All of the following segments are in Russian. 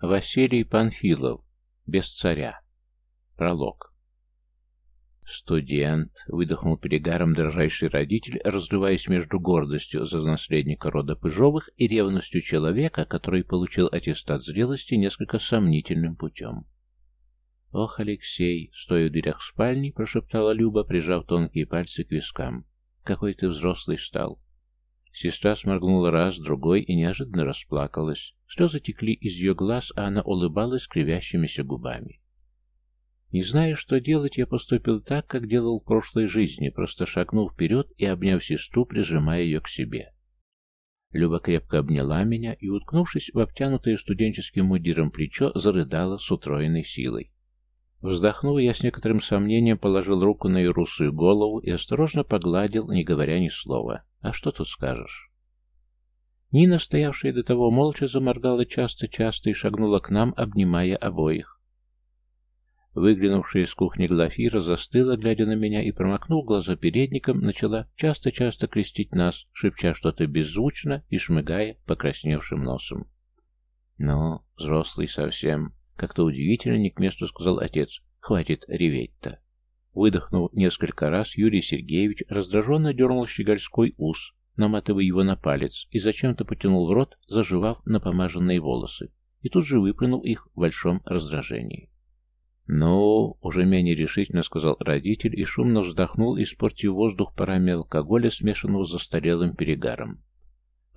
Василий Панфилов. Без царя. Пролог. «Студент», — выдохнул перегаром дрожайший родитель, разрываясь между гордостью за наследника рода Пыжовых и ревностью человека, который получил аттестат зрелости несколько сомнительным путем. «Ох, Алексей!» — стоя в дверях спальни, прошептала Люба, прижав тонкие пальцы к вискам. «Какой ты взрослый стал!» Сестра сморгнула раз, другой и неожиданно расплакалась. Слезы текли из ее глаз, а она улыбалась кривящимися губами. Не зная, что делать, я поступил так, как делал в прошлой жизни, просто шагнув вперед и обняв сестру, прижимая ее к себе. Люба крепко обняла меня и, уткнувшись в обтянутое студенческим мудиром плечо, зарыдала с утроенной силой. Вздохнув, я с некоторым сомнением положил руку на ее русую голову и осторожно погладил, не говоря ни слова. А что тут скажешь? Нина, стоявшая до того молча, заморгала часто-часто и шагнула к нам, обнимая обоих. Выглянувшая из кухни Глафира застыла, глядя на меня, и, промокнув глаза передником, начала часто-часто крестить нас, шепча что-то беззвучно и шмыгая покрасневшим носом. «Ну, взрослый совсем», — как-то удивительно не к месту сказал отец. «Хватит реветь-то». Выдохнув несколько раз, Юрий Сергеевич раздраженно дернул щегольской ус, наматывая его на палец, и зачем-то потянул в рот, заживав напомаженные волосы, и тут же выплюнул их в большом раздражении. «Ну, уже менее решительно», — сказал родитель, и шумно вздохнул, испортив воздух парами алкоголя, смешанного с застарелым перегаром.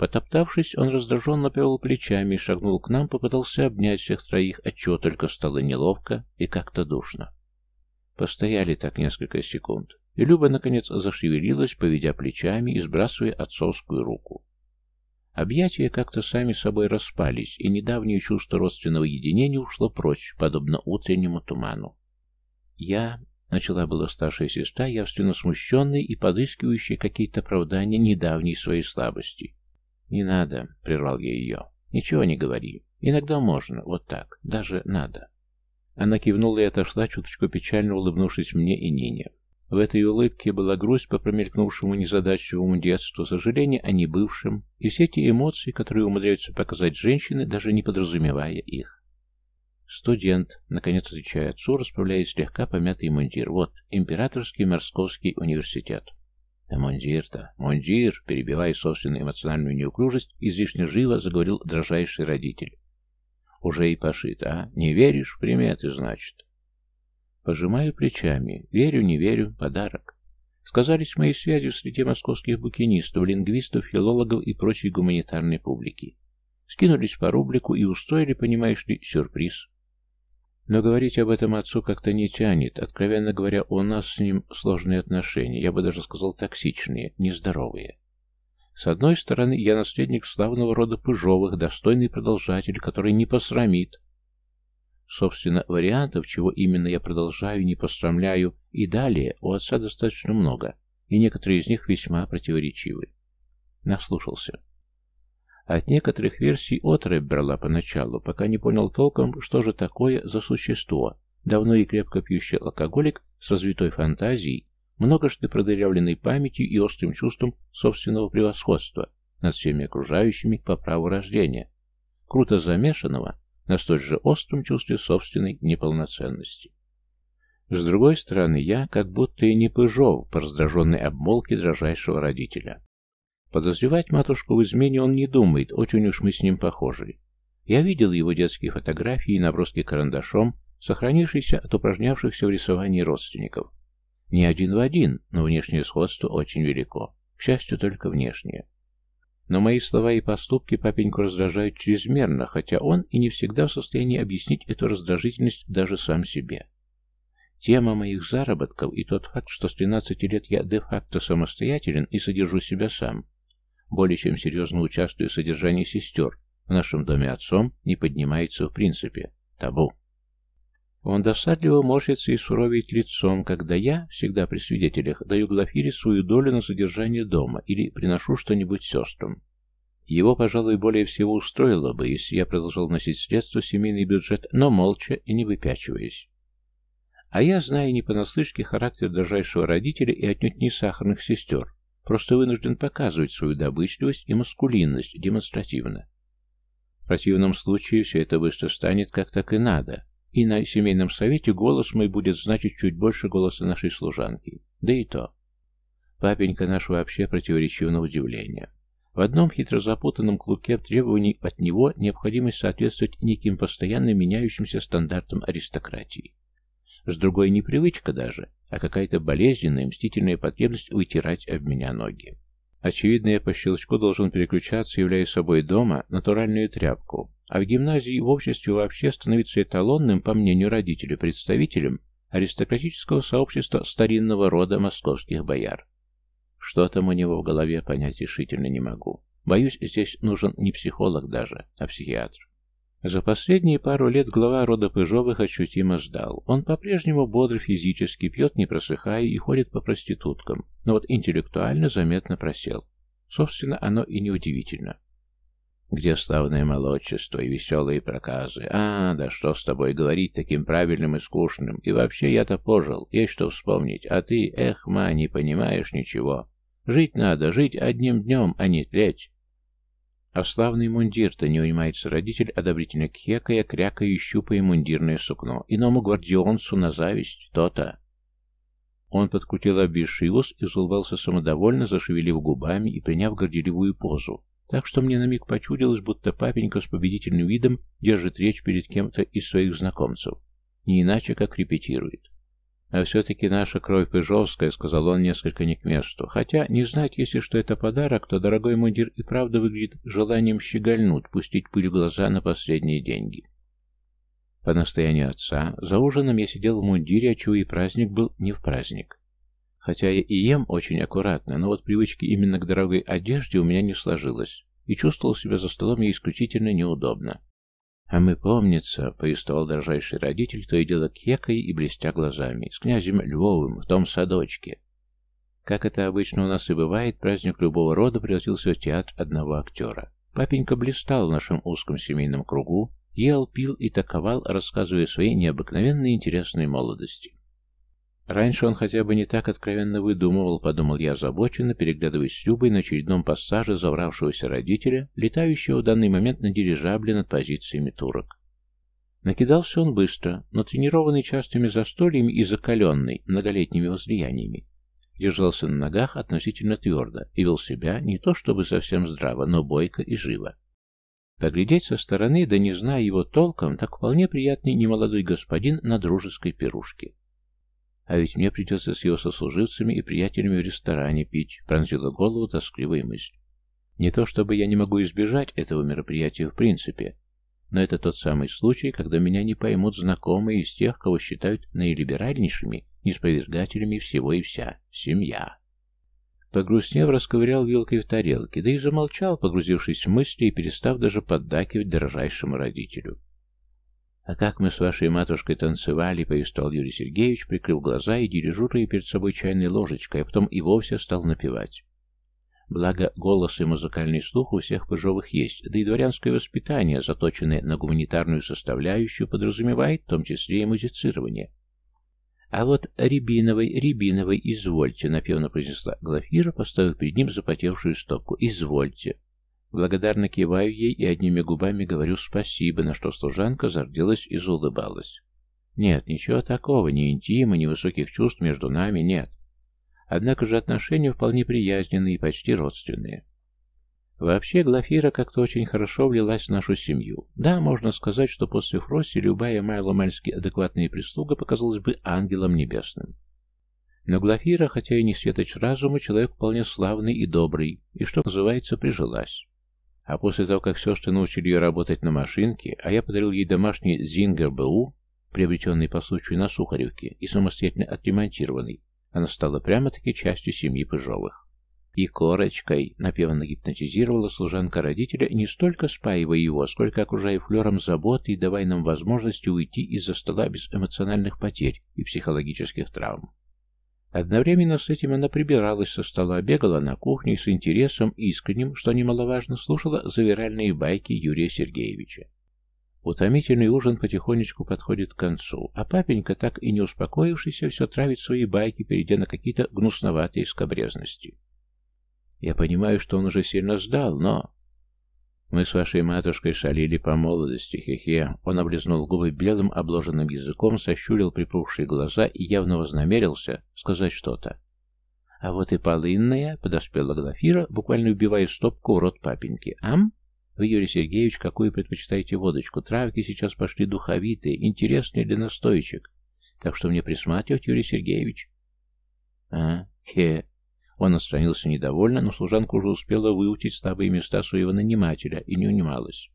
Потоптавшись, он раздраженно повел плечами и шагнул к нам, попытался обнять всех троих, отчего только стало неловко и как-то душно. Постояли так несколько секунд, и Люба, наконец, зашевелилась, поведя плечами и сбрасывая отцовскую руку. Объятия как-то сами собой распались, и недавнее чувство родственного единения ушло прочь, подобно утреннему туману. «Я...» — начала была старшая сестра, явственно смущенная и подыскивающая какие-то оправдания недавней своей слабости. «Не надо», — прервал я ее. «Ничего не говори. Иногда можно, вот так. Даже надо». Она кивнула и отошла, чуточку печально улыбнувшись мне и Нине. В этой улыбке была грусть по промелькнувшему незадачливому детству, сожаление о небывшем и все те эмоции, которые умудряются показать женщины, даже не подразумевая их. «Студент», — наконец отвечая отцу, расправляя слегка помятый мундир. «Вот, Императорский Московский университет». «А мундир-то, мундир!» — перебивая собственную эмоциональную неуклюжесть, излишне живо заговорил дрожайший родитель. Уже и пошит, а? Не веришь в приметы, значит? Пожимаю плечами. Верю, не верю, подарок. Сказались мои связи в среде московских букинистов, лингвистов, филологов и прочей гуманитарной публики. Скинулись по рублику и устроили, понимаешь ли, сюрприз. Но говорить об этом отцу как-то не тянет. Откровенно говоря, у нас с ним сложные отношения, я бы даже сказал токсичные, нездоровые. С одной стороны, я наследник славного рода Пыжовых, достойный продолжатель, который не посрамит. Собственно, вариантов, чего именно я продолжаю, не посрамляю, и далее у отца достаточно много, и некоторые из них весьма противоречивы. Наслушался. От некоторых версий отрыв брала поначалу, пока не понял толком, что же такое за существо, давно и крепко пьющий алкоголик с развитой фантазией, многожды продырявленной памятью и острым чувством собственного превосходства над всеми окружающими по праву рождения, круто замешанного на столь же остром чувстве собственной неполноценности. С другой стороны, я как будто и не пыжов по раздраженной обмолвке дрожайшего родителя. Подозревать матушку в измене он не думает, очень уж мы с ним похожи. Я видел его детские фотографии и наброски карандашом, сохранившиеся от упражнявшихся в рисовании родственников. Не один в один, но внешнее сходство очень велико. К счастью, только внешнее. Но мои слова и поступки папеньку раздражают чрезмерно, хотя он и не всегда в состоянии объяснить эту раздражительность даже сам себе. Тема моих заработков и тот факт, что с 13 лет я де-факто самостоятелен и содержу себя сам, более чем серьезно участвую в содержании сестер, в нашем доме отцом не поднимается в принципе. Табу. Он досадливо морщится и суровеет лицом, когда я, всегда при свидетелях, даю Глафире свою долю на содержание дома или приношу что-нибудь сестрам. Его, пожалуй, более всего устроило бы, если я продолжал носить средства в семейный бюджет, но молча и не выпячиваясь. А я, зная не понаслышке характер дрожайшего родителя и отнюдь не сахарных сестер, просто вынужден показывать свою добычливость и маскулинность демонстративно. противном случае все это быстро станет как так и надо, и на семейном совете голос мой будет значить чуть больше голоса нашей служанки. Да и то. Папенька наш вообще противоречив на удивление. В одном хитро запутанном клубке требований от него необходимость соответствовать неким постоянно меняющимся стандартам аристократии. С другой не привычка даже, а какая-то болезненная, мстительная потребность вытирать об меня ноги. Очевидно, я по щелчку должен переключаться, являя собой дома натуральную тряпку, а в гимназии и в обществе вообще становиться эталонным, по мнению родителей, представителем аристократического сообщества старинного рода московских бояр. Что там у него в голове, понять решительно не могу. Боюсь, здесь нужен не психолог даже, а психиатр. За последние пару лет глава рода Пыжовых ощутимо сдал. Он по-прежнему бодр физически, пьет не просыхая и ходит по проституткам, но вот интеллектуально заметно просел. Собственно, оно и неудивительно. Где славное молодчество и веселые проказы? А, да что с тобой говорить таким правильным и скучным? И вообще я-то пожил, есть что вспомнить, а ты, эх, ма, не понимаешь ничего. Жить надо, жить одним днем, а не тлеть. А славный мундир-то не унимается родитель, одобрительно кекая, крякая и щупая мундирное сукно. Иному гвардионцу на зависть, то-то. Он подкрутил обвисший ус и улыбался самодовольно, зашевелив губами и приняв горделивую позу. Так что мне на миг почудилось, будто папенька с победительным видом держит речь перед кем-то из своих знакомцев. Не иначе, как репетирует. «А все-таки наша кровь пыжовская», — сказал он несколько не к месту. «Хотя, не знать, если что это подарок, то дорогой мундир и правда выглядит желанием щегольнуть, пустить пыль в глаза на последние деньги». По настоянию отца, за ужином я сидел в мундире, а чего и праздник был не в праздник. Хотя я и ем очень аккуратно, но вот привычки именно к дорогой одежде у меня не сложилось, и чувствовал себя за столом я исключительно неудобно. «А мы, помнится», — повествовал дрожайший родитель, то и дело кекой и блестя глазами, с князем Львовым в том садочке. Как это обычно у нас и бывает, праздник любого рода превратился в театр одного актера. Папенька блистал в нашем узком семейном кругу, ел, пил и таковал, рассказывая свои необыкновенные интересные молодости. Раньше он хотя бы не так откровенно выдумывал, подумал я озабоченно, переглядываясь с Любой на очередном пассаже завравшегося родителя, летающего в данный момент на дирижабле над позициями турок. Накидался он быстро, но тренированный частыми застольями и закаленный многолетними возлияниями. Держался на ногах относительно твердо и вел себя не то чтобы совсем здраво, но бойко и живо. Поглядеть со стороны, да не зная его толком, так вполне приятный немолодой господин на дружеской пирушке. А ведь мне придется с его сослуживцами и приятелями в ресторане пить, пронзила голову тоскливая мысль. Не то чтобы я не могу избежать этого мероприятия в принципе, но это тот самый случай, когда меня не поймут знакомые из тех, кого считают наилиберальнейшими неспровергателями всего и вся семья. Погрустнев, расковырял вилкой в тарелке, да и замолчал, погрузившись в мысли и перестав даже поддакивать дорожайшему родителю. «А как мы с вашей матушкой танцевали», — повествовал Юрий Сергеевич, прикрыв глаза и дирижируя перед собой чайной ложечкой, а потом и вовсе стал напевать. Благо, голос и музыкальный слух у всех пыжовых есть, да и дворянское воспитание, заточенное на гуманитарную составляющую, подразумевает в том числе и музицирование. «А вот Рябиновой, Рябиновой, извольте», — напевно произнесла Глафира, поставив перед ним запотевшую стопку. «Извольте». Благодарно киваю ей и одними губами говорю «спасибо», на что служанка зарделась и заулыбалась. Нет, ничего такого, ни интима, ни высоких чувств между нами нет. Однако же отношения вполне приязненные и почти родственные. Вообще, Глафира как-то очень хорошо влилась в нашу семью. Да, можно сказать, что после Фросси любая майло-мальски адекватная прислуга показалась бы ангелом небесным. Но Глафира, хотя и не светоч разума, человек вполне славный и добрый, и, что называется, прижилась. А после того, как сестры научили ее работать на машинке, а я подарил ей домашний Зингер БУ, приобретенный по случаю на Сухаревке и самостоятельно отремонтированный, она стала прямо-таки частью семьи Пыжовых. И корочкой напевно гипнотизировала служанка родителя, не столько спаивая его, сколько окружая флером заботы и давая нам возможность уйти из-за стола без эмоциональных потерь и психологических травм. Одновременно с этим она прибиралась со стола, бегала на кухню и с интересом искренним, что немаловажно, слушала завиральные байки Юрия Сергеевича. Утомительный ужин потихонечку подходит к концу, а папенька, так и не успокоившийся, все травит свои байки, перейдя на какие-то гнусноватые скобрезности. Я понимаю, что он уже сильно сдал, но... Мы с вашей матушкой шалили по молодости, хе-хе. Он облизнул губы белым обложенным языком, сощурил припухшие глаза и явно вознамерился сказать что-то. А вот и полынная, подоспела Глафира, буквально убивая стопку в рот папеньки. Ам? Вы, Юрий Сергеевич, какую предпочитаете водочку? Травки сейчас пошли духовитые, интересные для настоечек. Так что мне присматривать, Юрий Сергеевич. А, хе. Он отстранился недовольно, но служанка уже успела выучить слабые места своего нанимателя и не унималась.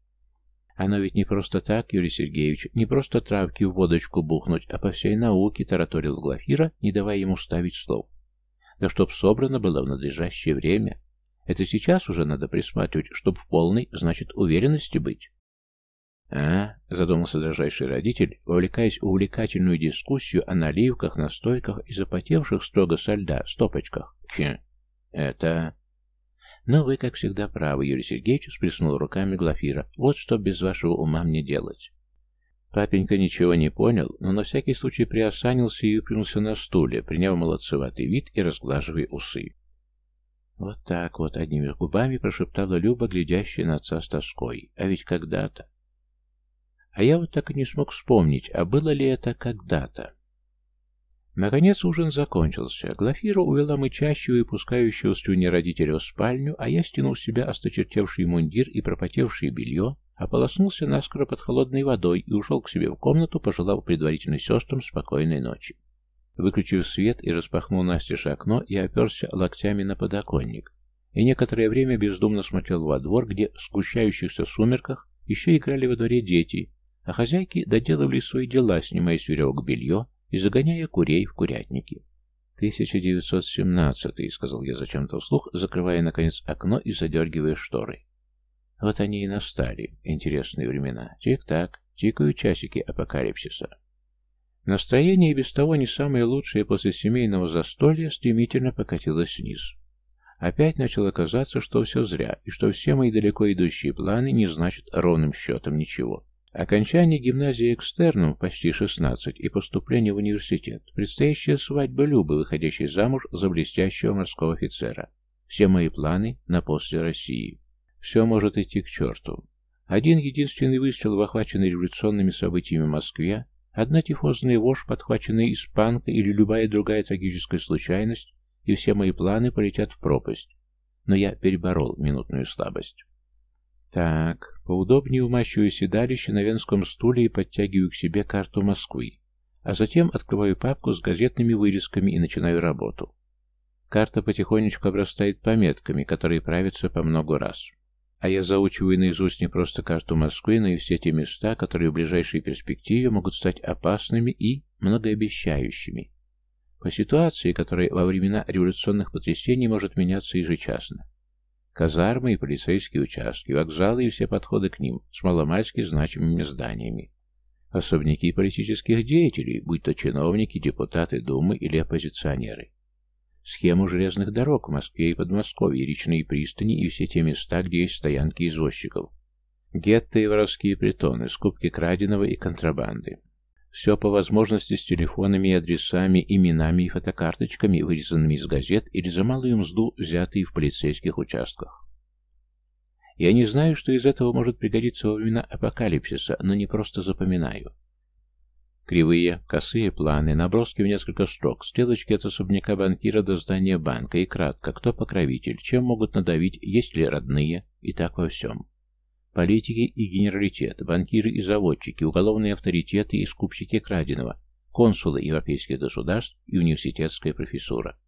Оно ведь не просто так, Юрий Сергеевич, не просто травки в водочку бухнуть, а по всей науке тараторил Глафира, не давая ему ставить слов. Да чтоб собрано было в надлежащее время. Это сейчас уже надо присматривать, чтоб в полной, значит, уверенности быть. «А?» — задумался дрожайший родитель, вовлекаясь в увлекательную дискуссию о наливках, настойках и запотевших строго со льда стопочках. «Хм, это...» «Но вы, как всегда, правы, Юрий Сергеевич», — сплеснул руками Глафира. «Вот что без вашего ума мне делать». Папенька ничего не понял, но на всякий случай приосанился и выпрямился на стуле, приняв молодцеватый вид и разглаживая усы. «Вот так вот», — одними губами прошептала Люба, глядящая на отца с тоской. «А ведь когда-то...» А я вот так и не смог вспомнить, а было ли это когда-то. Наконец ужин закончился. Глафира увела мычащего и пускающего слюни родителя в спальню, а я стянул с себя осточертевший мундир и пропотевшее белье, ополоснулся наскоро под холодной водой и ушел к себе в комнату, пожелав предварительно сестрам спокойной ночи. Выключив свет и распахнул настежь окно, я оперся локтями на подоконник и некоторое время бездумно смотрел во двор, где в сгущающихся сумерках еще играли во дворе дети, а хозяйки доделывали свои дела, снимая с веревок белье и загоняя курей в курятники. «1917», — сказал я зачем-то вслух, закрывая, наконец, окно и задергивая шторы. Вот они и настали, интересные времена. Тик-так, тикают часики апокалипсиса. Настроение и без того не самое лучшее после семейного застолья стремительно покатилось вниз. Опять начало казаться, что все зря, и что все мои далеко идущие планы не значат ровным счетом ничего. Окончание гимназии экстерном почти 16 и поступление в университет, предстоящая свадьба Любы, выходящей замуж за блестящего морского офицера. Все мои планы на после России. Все может идти к черту. Один единственный выстрел в охваченной революционными событиями Москве, одна тифозная вошь, подхваченная испанкой или любая другая трагическая случайность, и все мои планы полетят в пропасть. Но я переборол минутную слабость. Так, поудобнее умащиваю седалище на венском стуле и подтягиваю к себе карту Москвы, а затем открываю папку с газетными вырезками и начинаю работу. Карта потихонечку обрастает пометками, которые правятся по много раз. А я заучиваю наизусть не просто карту Москвы, но и все те места, которые в ближайшей перспективе могут стать опасными и многообещающими. По ситуации, которая во времена революционных потрясений может меняться ежечасно. Казармы и полицейские участки, вокзалы и все подходы к ним с маломальски значимыми зданиями. Особняки политических деятелей, будь то чиновники, депутаты Думы или оппозиционеры. Схему железных дорог в Москве и Подмосковье, речные пристани и все те места, где есть стоянки извозчиков. Гетто и воровские притоны, скупки краденого и контрабанды. Все по возможности с телефонами адресами, именами и фотокарточками, вырезанными из газет или за малую мзду, взятые в полицейских участках. Я не знаю, что из этого может пригодиться во времена апокалипсиса, но не просто запоминаю. Кривые, косые планы, наброски в несколько строк, стрелочки от особняка банкира до здания банка и кратко, кто покровитель, чем могут надавить, есть ли родные, и так во всем. Политики и генералитет, банкиры и заводчики, уголовные авторитеты и скупщики краденого, консулы европейских государств и университетская профессура.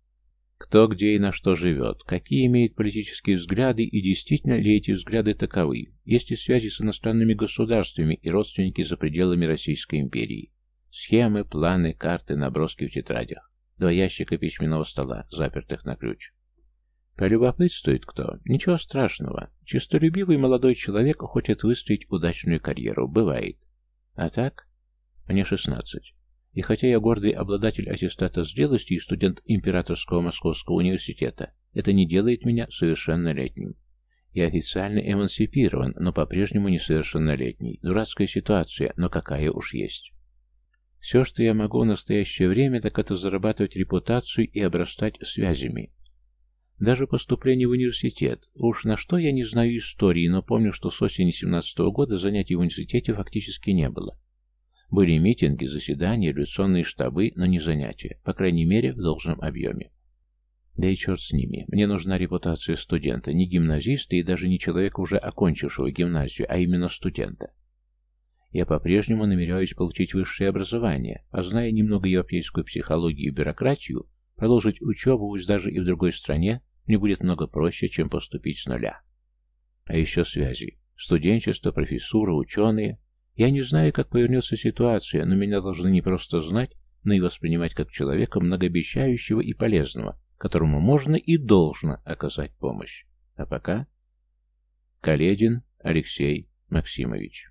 Кто где и на что живет, какие имеет политические взгляды и действительно ли эти взгляды таковы, есть ли связи с иностранными государствами и родственники за пределами Российской империи. Схемы, планы, карты, наброски в тетрадях. Два ящика письменного стола, запертых на ключ. Полюбопытствует кто? Ничего страшного. Чистолюбивый молодой человек хочет выстроить удачную карьеру. Бывает. А так? Мне шестнадцать. И хотя я гордый обладатель аттестата зрелости и студент Императорского Московского университета, это не делает меня совершеннолетним. Я официально эмансипирован, но по-прежнему несовершеннолетний. Дурацкая ситуация, но какая уж есть. Все, что я могу в настоящее время, так это зарабатывать репутацию и обрастать связями. Даже поступление в университет. Уж на что я не знаю истории, но помню, что с осени 17 -го года занятий в университете фактически не было. Были митинги, заседания, революционные штабы, но не занятия, по крайней мере, в должном объеме. Да и черт с ними. Мне нужна репутация студента, не гимназиста и даже не человека, уже окончившего гимназию, а именно студента. Я по-прежнему намереваюсь получить высшее образование, а зная немного европейскую психологию и бюрократию, продолжить учебу, пусть даже и в другой стране, мне будет много проще, чем поступить с нуля. А еще связи. Студенчество, профессура, ученые. Я не знаю, как повернется ситуация, но меня должны не просто знать, но и воспринимать как человека многообещающего и полезного, которому можно и должно оказать помощь. А пока... Каледин Алексей Максимович